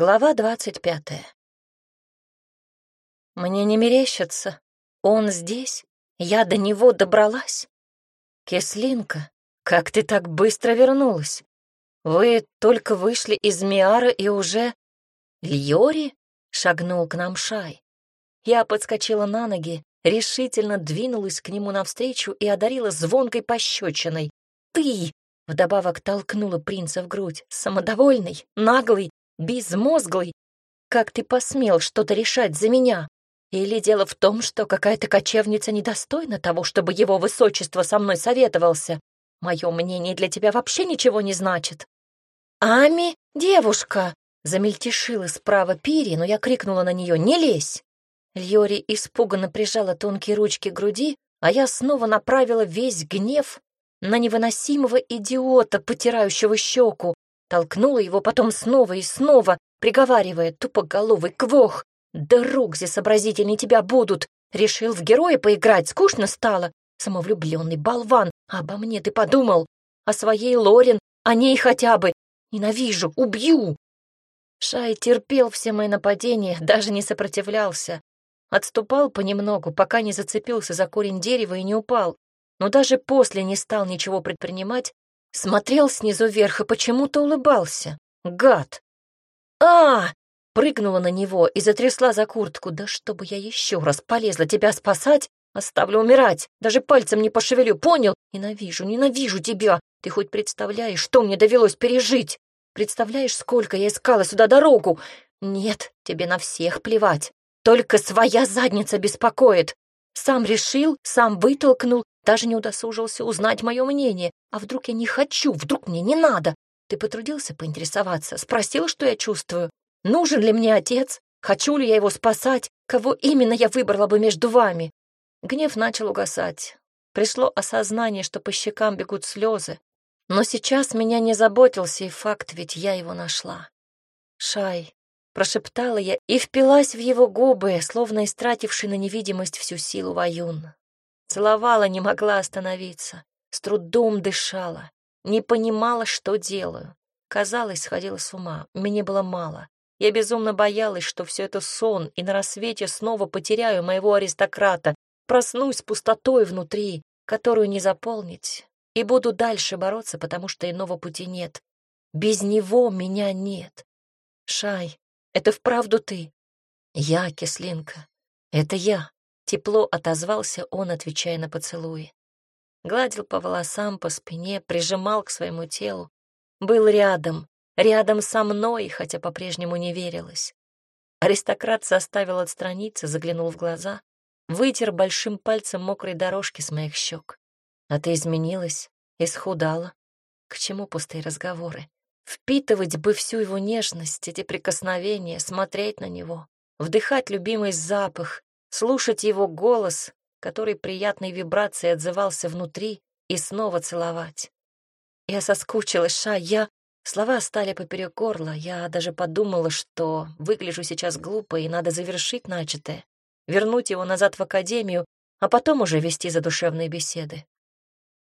Глава двадцать пятая. Мне не мерещится. Он здесь? Я до него добралась? Кислинка, как ты так быстро вернулась? Вы только вышли из Миара и уже... Льори? Шагнул к нам Шай. Я подскочила на ноги, решительно двинулась к нему навстречу и одарила звонкой пощечиной. «Ты!» — вдобавок толкнула принца в грудь. «Самодовольный, наглый, безмозглый. Как ты посмел что-то решать за меня? Или дело в том, что какая-то кочевница недостойна того, чтобы его высочество со мной советовался? Мое мнение для тебя вообще ничего не значит». «Ами, девушка!» — замельтешила справа Пири, но я крикнула на нее «Не лезь!» Льори испуганно прижала тонкие ручки к груди, а я снова направила весь гнев на невыносимого идиота, потирающего щеку, толкнула его потом снова и снова, приговаривая тупоголовый квох. «Да Рокзи сообразительней тебя будут! Решил в героя поиграть, скучно стало! Самовлюбленный болван! Обо мне ты подумал! О своей Лорин, о ней хотя бы! Ненавижу, убью!» Шай терпел все мои нападения, даже не сопротивлялся. Отступал понемногу, пока не зацепился за корень дерева и не упал, но даже после не стал ничего предпринимать, смотрел снизу вверх и почему-то улыбался. Гад! а Прыгнула на него и затрясла за куртку. Да чтобы я еще раз полезла тебя спасать, оставлю умирать, даже пальцем не пошевелю, понял? Ненавижу, ненавижу тебя. Ты хоть представляешь, что мне довелось пережить? Представляешь, сколько я искала сюда дорогу? Нет, тебе на всех плевать. Только своя задница беспокоит. Сам решил, сам вытолкнул, даже не удосужился узнать мое мнение. А вдруг я не хочу, вдруг мне не надо? Ты потрудился поинтересоваться, спросил, что я чувствую? Нужен ли мне отец? Хочу ли я его спасать? Кого именно я выбрала бы между вами? Гнев начал угасать. Пришло осознание, что по щекам бегут слезы. Но сейчас меня не заботился и факт, ведь я его нашла. Шай, Прошептала я и впилась в его губы, словно истративший на невидимость всю силу воюн. Целовала, не могла остановиться, с трудом дышала, не понимала, что делаю. Казалось, сходила с ума, мне было мало. Я безумно боялась, что все это сон, и на рассвете снова потеряю моего аристократа, проснусь с пустотой внутри, которую не заполнить, и буду дальше бороться, потому что иного пути нет. Без него меня нет. Шай, это вправду ты?» «Я, кислинка, это я», — тепло отозвался он, отвечая на поцелуи. Гладил по волосам, по спине, прижимал к своему телу. Был рядом, рядом со мной, хотя по-прежнему не верилось. Аристократ заставил отстраниться, заглянул в глаза, вытер большим пальцем мокрой дорожки с моих щек. А ты изменилась, исхудала. К чему пустые разговоры? Впитывать бы всю его нежность, эти прикосновения, смотреть на него, вдыхать любимый запах, слушать его голос, который приятной вибрацией отзывался внутри, и снова целовать. Я соскучилась, Ша, я... Слова стали поперек горла, я даже подумала, что выгляжу сейчас глупо и надо завершить начатое, вернуть его назад в академию, а потом уже вести задушевные беседы.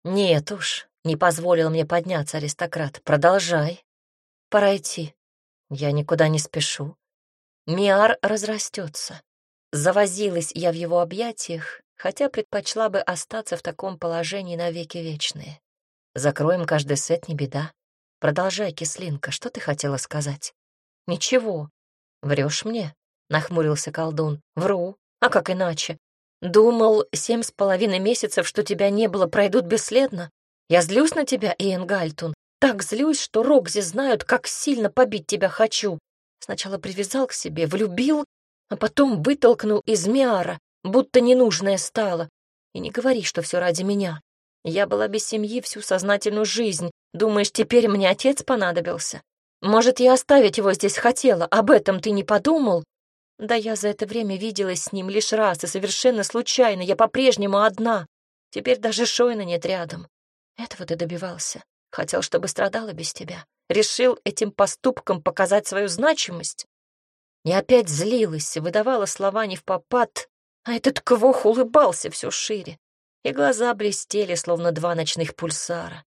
Нет уж, не позволил мне подняться аристократ, продолжай. Пора идти. Я никуда не спешу. Миар разрастется. Завозилась я в его объятиях, хотя предпочла бы остаться в таком положении навеки вечные. Закроем каждый сет, не беда. Продолжай, кислинка, что ты хотела сказать? Ничего. Врешь мне? Нахмурился колдун. Вру. А как иначе? Думал, семь с половиной месяцев, что тебя не было, пройдут бесследно? Я злюсь на тебя, Иэн Гальтун, так злюсь, что Рокзи знают, как сильно побить тебя хочу. Сначала привязал к себе, влюбил, а потом вытолкнул из Миара, будто ненужное стало. И не говори, что все ради меня. Я была без семьи всю сознательную жизнь. Думаешь, теперь мне отец понадобился? Может, я оставить его здесь хотела, об этом ты не подумал? Да я за это время виделась с ним лишь раз, и совершенно случайно, я по-прежнему одна. Теперь даже Шойна нет рядом. Этого ты добивался. Хотел, чтобы страдала без тебя. Решил этим поступком показать свою значимость. И опять злилась, выдавала слова не в попад, а этот квох улыбался все шире, и глаза блестели, словно два ночных пульсара.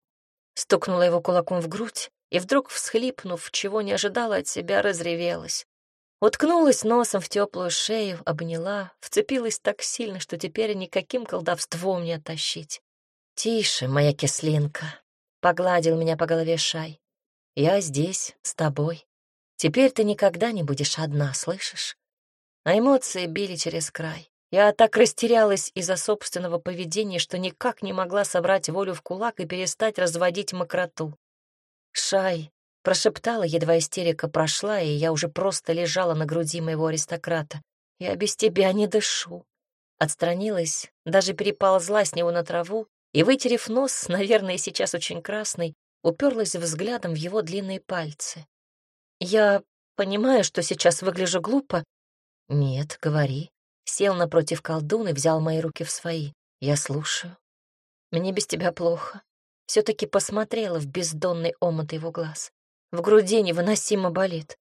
Стукнула его кулаком в грудь, и вдруг, всхлипнув, чего не ожидала от себя, разревелась. Уткнулась носом в теплую шею, обняла, вцепилась так сильно, что теперь никаким колдовством не оттащить. «Тише, моя кислинка», — погладил меня по голове Шай. «Я здесь, с тобой. Теперь ты никогда не будешь одна, слышишь?» А эмоции били через край. Я так растерялась из-за собственного поведения, что никак не могла собрать волю в кулак и перестать разводить мокроту. «Шай», — прошептала, едва истерика прошла, и я уже просто лежала на груди моего аристократа. «Я без тебя не дышу». Отстранилась, даже переползла с него на траву и, вытерев нос, наверное, сейчас очень красный, уперлась взглядом в его длинные пальцы. «Я понимаю, что сейчас выгляжу глупо». «Нет, говори». Сел напротив колдуны, взял мои руки в свои. «Я слушаю. Мне без тебя плохо все таки посмотрела в бездонный омут его глаз. В груди невыносимо болит.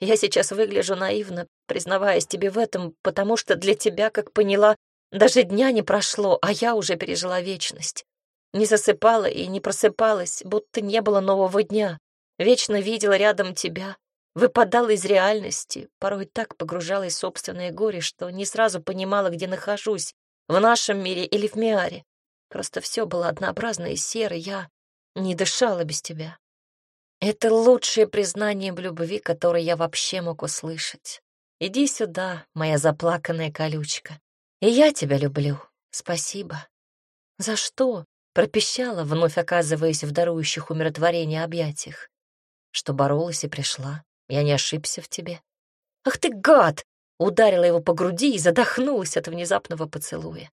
Я сейчас выгляжу наивно, признаваясь тебе в этом, потому что для тебя, как поняла, даже дня не прошло, а я уже пережила вечность. Не засыпала и не просыпалась, будто не было нового дня. Вечно видела рядом тебя, выпадала из реальности, порой так погружалась в собственное горе, что не сразу понимала, где нахожусь, в нашем мире или в Миаре. Просто все было однообразно и серо, я не дышала без тебя. Это лучшее признание в любви, которое я вообще мог услышать. Иди сюда, моя заплаканная колючка. И я тебя люблю. Спасибо. За что? Пропищала, вновь оказываясь в дарующих умиротворение объятиях. Что боролась и пришла. Я не ошибся в тебе. Ах ты гад! Ударила его по груди и задохнулась от внезапного поцелуя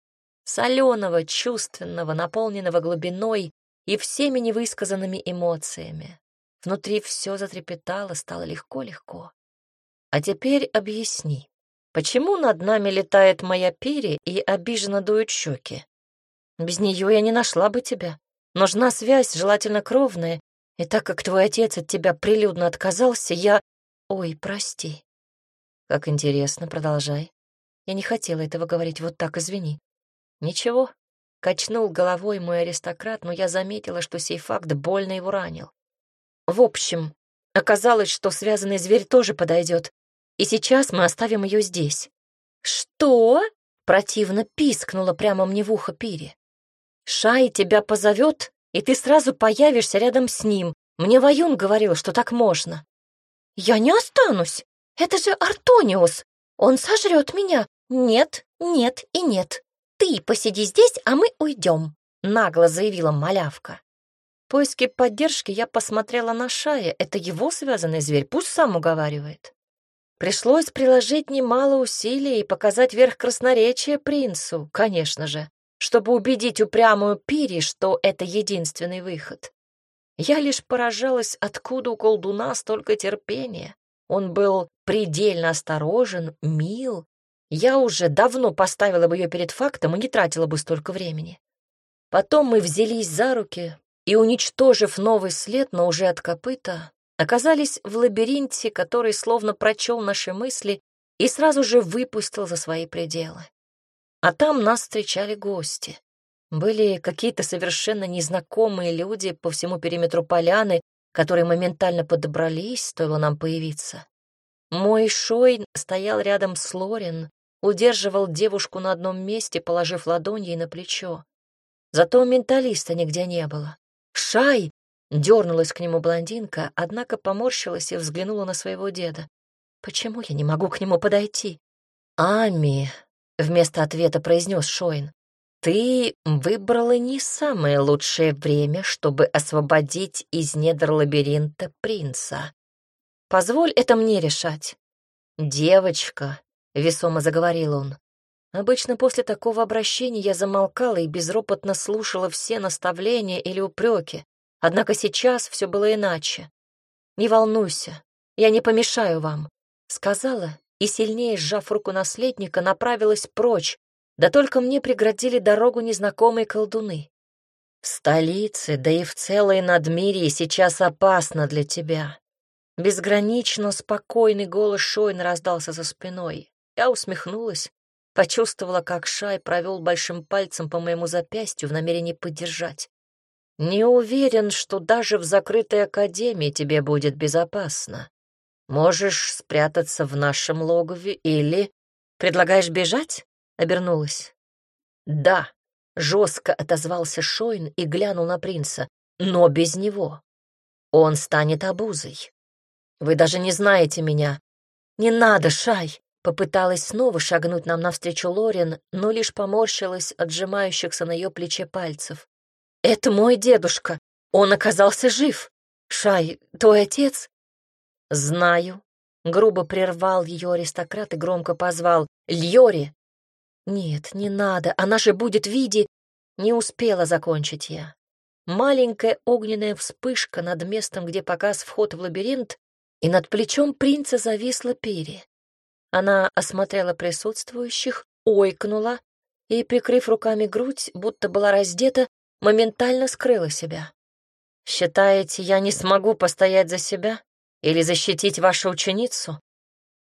соленого, чувственного, наполненного глубиной и всеми невысказанными эмоциями. Внутри все затрепетало, стало легко-легко. А теперь объясни, почему над нами летает моя перья и обиженно дуют щеки? Без нее я не нашла бы тебя. Нужна связь, желательно кровная, и так как твой отец от тебя прилюдно отказался, я... Ой, прости. Как интересно, продолжай. Я не хотела этого говорить, вот так, извини. «Ничего», — качнул головой мой аристократ, но я заметила, что сей факт больно его ранил. «В общем, оказалось, что связанный зверь тоже подойдет, и сейчас мы оставим ее здесь». «Что?» — противно пискнула прямо мне в ухо Пири. «Шай тебя позовет, и ты сразу появишься рядом с ним. Мне Ваюн говорил, что так можно». «Я не останусь. Это же Артониус. Он сожрет меня. Нет, нет и нет». «Ты посиди здесь, а мы уйдем», — нагло заявила малявка. В поиске поддержки я посмотрела на Шая. Это его связанный зверь, пусть сам уговаривает. Пришлось приложить немало усилий и показать верх красноречия принцу, конечно же, чтобы убедить упрямую Пири, что это единственный выход. Я лишь поражалась, откуда у колдуна столько терпения. Он был предельно осторожен, мил я уже давно поставила бы ее перед фактом и не тратила бы столько времени. Потом мы взялись за руки и, уничтожив новый след, но уже от копыта, оказались в лабиринте, который словно прочел наши мысли и сразу же выпустил за свои пределы. А там нас встречали гости. Были какие-то совершенно незнакомые люди по всему периметру поляны, которые моментально подобрались, стоило нам появиться. Мой Шойн стоял рядом с Лорин, удерживал девушку на одном месте, положив ладонь ей на плечо. Зато менталиста нигде не было. «Шай!» — дернулась к нему блондинка, однако поморщилась и взглянула на своего деда. «Почему я не могу к нему подойти?» «Ами!» — вместо ответа произнес Шоин. «Ты выбрала не самое лучшее время, чтобы освободить из недр лабиринта принца. Позволь это мне решать. Девочка, весомо заговорил он. Обычно после такого обращения я замолкала и безропотно слушала все наставления или упреки. Однако сейчас все было иначе. «Не волнуйся, я не помешаю вам», — сказала и, сильнее сжав руку наследника, направилась прочь, да только мне преградили дорогу незнакомые колдуны. «В столице, да и в целой надмирии сейчас опасно для тебя». Безгранично спокойный голос Шойн раздался за спиной. Я усмехнулась, почувствовала, как Шай провел большим пальцем по моему запястью в намерении поддержать. Не уверен, что даже в закрытой академии тебе будет безопасно. Можешь спрятаться в нашем логове или... Предлагаешь бежать? Обернулась. Да, жестко отозвался Шойн и глянул на принца, но без него. Он станет обузой. Вы даже не знаете меня. Не надо, Шай. Попыталась снова шагнуть нам навстречу Лорин, но лишь поморщилась от сжимающихся на ее плече пальцев. «Это мой дедушка. Он оказался жив. Шай, твой отец?» «Знаю», — грубо прервал ее аристократ и громко позвал. «Льори!» «Нет, не надо, она же будет виде...» Не успела закончить я. Маленькая огненная вспышка над местом, где показ вход в лабиринт, и над плечом принца зависла перья. Она осмотрела присутствующих, ойкнула и, прикрыв руками грудь, будто была раздета, моментально скрыла себя. «Считаете, я не смогу постоять за себя или защитить вашу ученицу?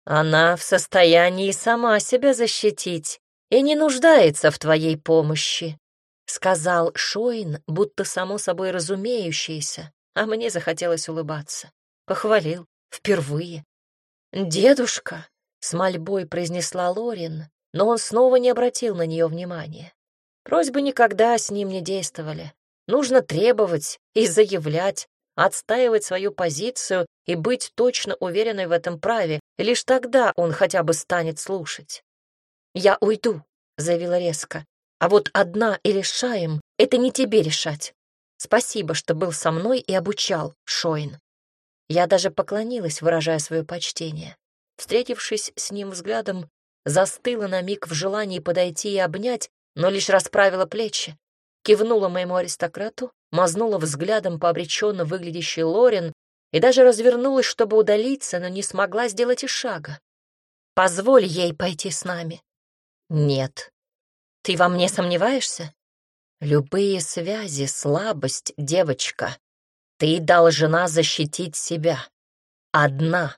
Она в состоянии сама себя защитить и не нуждается в твоей помощи», — сказал Шоин, будто само собой разумеющееся, а мне захотелось улыбаться. Похвалил. Впервые. «Дедушка», с мольбой произнесла Лорин, но он снова не обратил на нее внимания. Просьбы никогда с ним не действовали. Нужно требовать и заявлять, отстаивать свою позицию и быть точно уверенной в этом праве, лишь тогда он хотя бы станет слушать. «Я уйду», — заявила резко. «А вот одна и решаем — это не тебе решать. Спасибо, что был со мной и обучал, Шоин». Я даже поклонилась, выражая свое почтение встретившись с ним взглядом, застыла на миг в желании подойти и обнять, но лишь расправила плечи, кивнула моему аристократу, мазнула взглядом по обреченно выглядящей Лорин и даже развернулась, чтобы удалиться, но не смогла сделать и шага. «Позволь ей пойти с нами». «Нет». «Ты во мне сомневаешься?» «Любые связи — слабость, девочка. Ты должна защитить себя. Одна».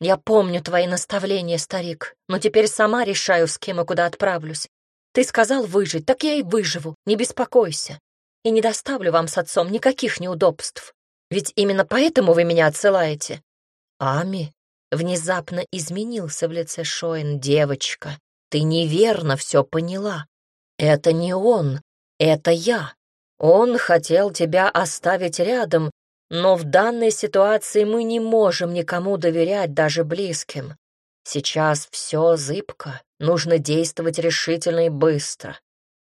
«Я помню твои наставления, старик, но теперь сама решаю, с кем и куда отправлюсь. Ты сказал выжить, так я и выживу, не беспокойся. И не доставлю вам с отцом никаких неудобств. Ведь именно поэтому вы меня отсылаете». «Ами», внезапно изменился в лице Шоин девочка. «Ты неверно все поняла. Это не он, это я. Он хотел тебя оставить рядом, но в данной ситуации мы не можем никому доверять, даже близким. Сейчас все зыбко, нужно действовать решительно и быстро.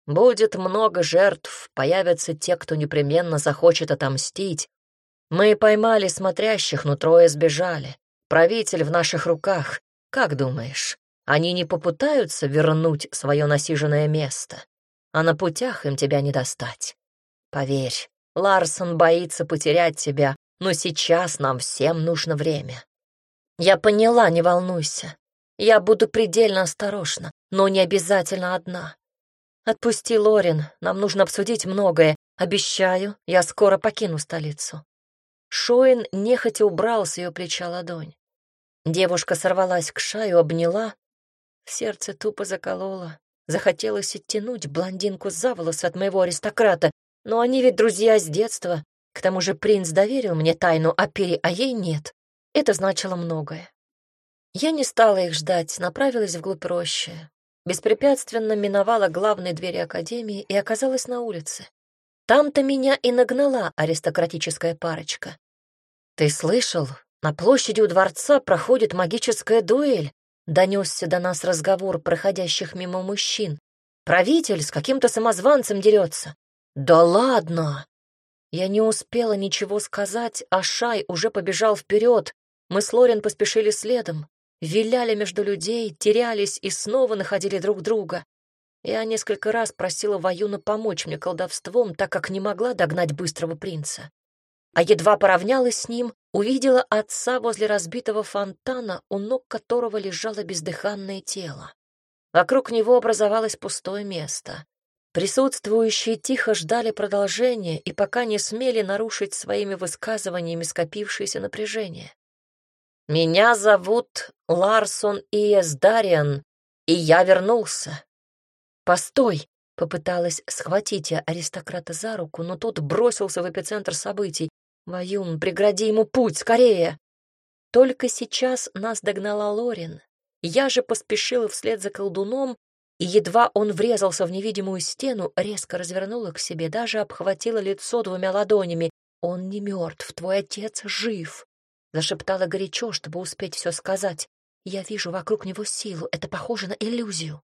Будет много жертв, появятся те, кто непременно захочет отомстить. Мы поймали смотрящих, но трое сбежали. Правитель в наших руках. Как думаешь, они не попытаются вернуть свое насиженное место? А на путях им тебя не достать. Поверь, Ларсон боится потерять тебя, но сейчас нам всем нужно время. Я поняла, не волнуйся. Я буду предельно осторожна, но не обязательно одна. Отпусти Лорин, нам нужно обсудить многое. Обещаю, я скоро покину столицу. Шоин нехотя убрал с ее плеча ладонь. Девушка сорвалась к шаю, обняла. В сердце тупо заколола. Захотелось оттянуть блондинку за волосы от моего аристократа, но они ведь друзья с детства. К тому же принц доверил мне тайну о Пере, а ей нет. Это значило многое. Я не стала их ждать, направилась вглубь рощи. Беспрепятственно миновала главные двери академии и оказалась на улице. Там-то меня и нагнала аристократическая парочка. «Ты слышал? На площади у дворца проходит магическая дуэль», — донесся до нас разговор проходящих мимо мужчин. «Правитель с каким-то самозванцем дерется. «Да ладно!» Я не успела ничего сказать, а Шай уже побежал вперед. Мы с Лорен поспешили следом, виляли между людей, терялись и снова находили друг друга. Я несколько раз просила Ваюна помочь мне колдовством, так как не могла догнать быстрого принца. А едва поравнялась с ним, увидела отца возле разбитого фонтана, у ног которого лежало бездыханное тело. Вокруг него образовалось пустое место. Присутствующие тихо ждали продолжения и пока не смели нарушить своими высказываниями скопившееся напряжение. «Меня зовут Ларсон Иес Дариан, и я вернулся». «Постой!» — Попыталась схватить я аристократа за руку, но тот бросился в эпицентр событий. «Ваюн, прегради ему путь, скорее!» Только сейчас нас догнала Лорин. Я же поспешила вслед за колдуном, и едва он врезался в невидимую стену, резко развернула к себе, даже обхватила лицо двумя ладонями. «Он не мертв, твой отец жив!» Зашептала горячо, чтобы успеть все сказать. «Я вижу вокруг него силу, это похоже на иллюзию».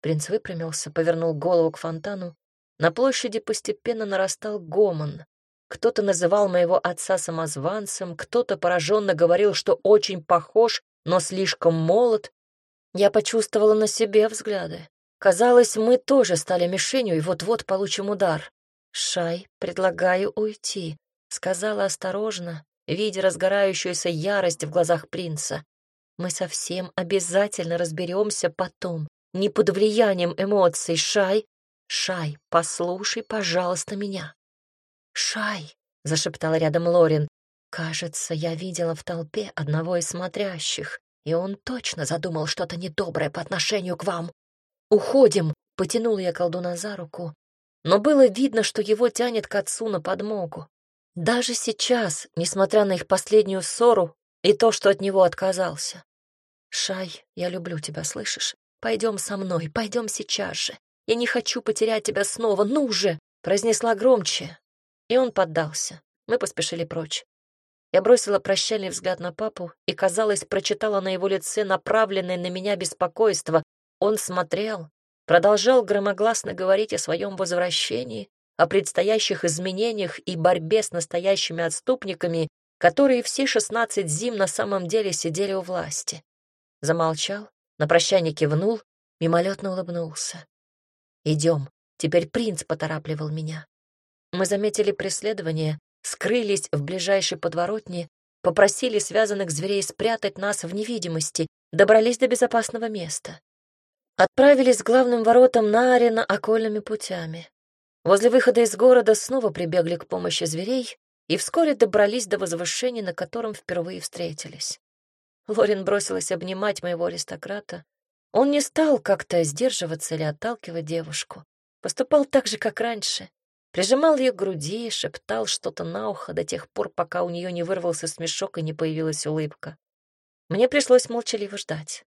Принц выпрямился, повернул голову к фонтану. На площади постепенно нарастал гомон. Кто-то называл моего отца самозванцем, кто-то пораженно говорил, что очень похож, но слишком молод. Я почувствовала на себе взгляды. Казалось, мы тоже стали мишенью и вот-вот получим удар. «Шай, предлагаю уйти», — сказала осторожно, видя разгорающуюся ярость в глазах принца. «Мы совсем обязательно разберемся потом не под влиянием эмоций. Шай, Шай, послушай, пожалуйста, меня. Шай, зашептала рядом Лорин. Кажется, я видела в толпе одного из смотрящих, и он точно задумал что-то недоброе по отношению к вам. Уходим, потянула я колдуна за руку, но было видно, что его тянет к отцу на подмогу. Даже сейчас, несмотря на их последнюю ссору и то, что от него отказался. «Шай, я люблю тебя, слышишь? Пойдем со мной, пойдем сейчас же. Я не хочу потерять тебя снова, ну же!» произнесла громче. И он поддался. Мы поспешили прочь. Я бросила прощальный взгляд на папу и, казалось, прочитала на его лице направленное на меня беспокойство. Он смотрел, продолжал громогласно говорить о своем возвращении, о предстоящих изменениях и борьбе с настоящими отступниками, которые все шестнадцать зим на самом деле сидели у власти. Замолчал, на прощание кивнул, мимолетно улыбнулся. «Идем». Теперь принц поторапливал меня. Мы заметили преследование, скрылись в ближайшей подворотне, попросили связанных зверей спрятать нас в невидимости, добрались до безопасного места. Отправились к главным воротам на арена окольными путями. Возле выхода из города снова прибегли к помощи зверей и вскоре добрались до возвышения, на котором впервые встретились. Лорин бросилась обнимать моего аристократа. Он не стал как-то сдерживаться или отталкивать девушку. Поступал так же, как раньше. Прижимал ее к груди, шептал что-то на ухо до тех пор, пока у нее не вырвался смешок и не появилась улыбка. Мне пришлось молчаливо ждать.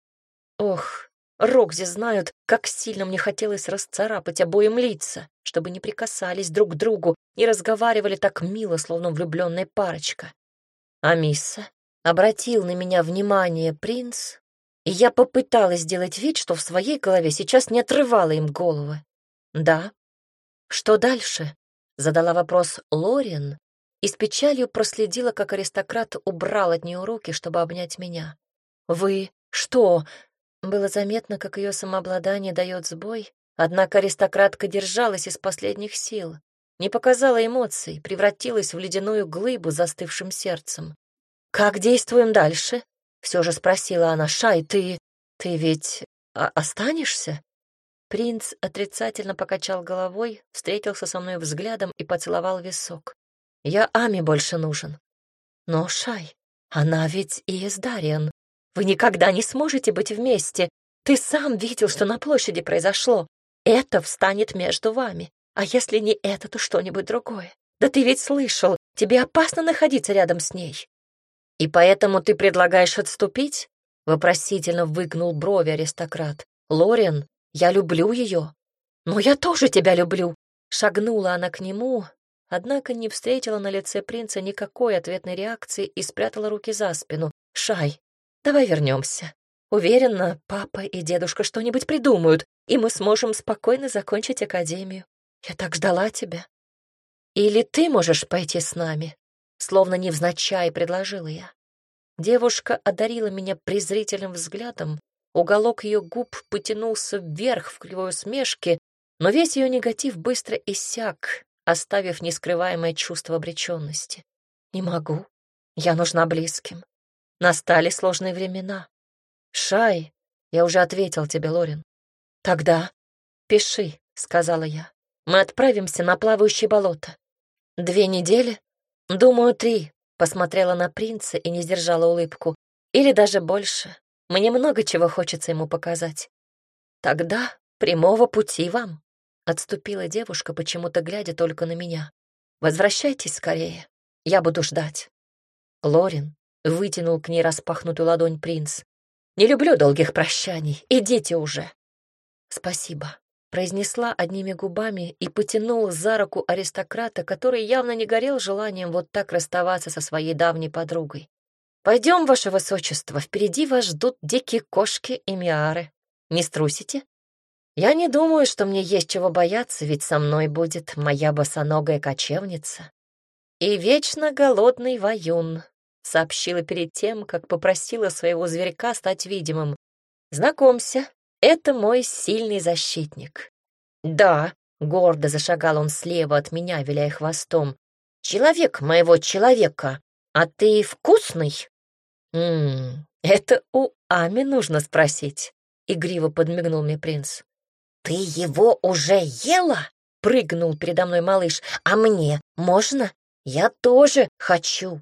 Ох, Рокзи знают, как сильно мне хотелось расцарапать обоим лица, чтобы не прикасались друг к другу и разговаривали так мило, словно влюбленная парочка. А Мисса Обратил на меня внимание принц, и я попыталась сделать вид, что в своей голове сейчас не отрывала им головы. «Да». «Что дальше?» — задала вопрос Лориан, и с печалью проследила, как аристократ убрал от нее руки, чтобы обнять меня. «Вы что?» Было заметно, как ее самообладание дает сбой, однако аристократка держалась из последних сил, не показала эмоций, превратилась в ледяную глыбу застывшим сердцем. «Как действуем дальше?» — все же спросила она. «Шай, ты... ты ведь останешься?» Принц отрицательно покачал головой, встретился со мной взглядом и поцеловал висок. «Я Ами больше нужен». «Но, Шай, она ведь и из Дариан. Вы никогда не сможете быть вместе. Ты сам видел, что на площади произошло. Это встанет между вами. А если не это, то что-нибудь другое. Да ты ведь слышал, тебе опасно находиться рядом с ней. «И поэтому ты предлагаешь отступить?» — вопросительно выгнул брови аристократ. «Лориан, я люблю ее». «Но я тоже тебя люблю!» Шагнула она к нему, однако не встретила на лице принца никакой ответной реакции и спрятала руки за спину. «Шай, давай вернемся. Уверена, папа и дедушка что-нибудь придумают, и мы сможем спокойно закончить академию. Я так ждала тебя. Или ты можешь пойти с нами?» словно невзначай предложила я. Девушка одарила меня презрительным взглядом, уголок ее губ потянулся вверх в кривой усмешке, но весь ее негатив быстро иссяк, оставив нескрываемое чувство обреченности. Не могу, я нужна близким. Настали сложные времена. Шай, я уже ответил тебе, Лорин. Тогда пиши, сказала я. Мы отправимся на плавающее болото. Две недели «Думаю, три», — посмотрела на принца и не сдержала улыбку. «Или даже больше. Мне много чего хочется ему показать». «Тогда прямого пути вам». Отступила девушка, почему-то глядя только на меня. «Возвращайтесь скорее. Я буду ждать». Лорин вытянул к ней распахнутую ладонь принц. «Не люблю долгих прощаний. Идите уже». «Спасибо», — произнесла одними губами и потянула за руку аристократа, который явно не горел желанием вот так расставаться со своей давней подругой. «Пойдем, ваше высочество, впереди вас ждут дикие кошки и миары. Не струсите?» Я не думаю, что мне есть чего бояться, ведь со мной будет моя босоногая кочевница. И вечно голодный воюн, сообщила перед тем, как попросила своего зверька стать видимым. Знакомься, это мой сильный защитник. Да, гордо зашагал он слева от меня, виляя хвостом. Человек моего человека, а ты вкусный? Ммм, это у Ами нужно спросить. Игриво подмигнул мне принц. «Ты его уже ела?» — прыгнул передо мной малыш. «А мне можно? Я тоже хочу!»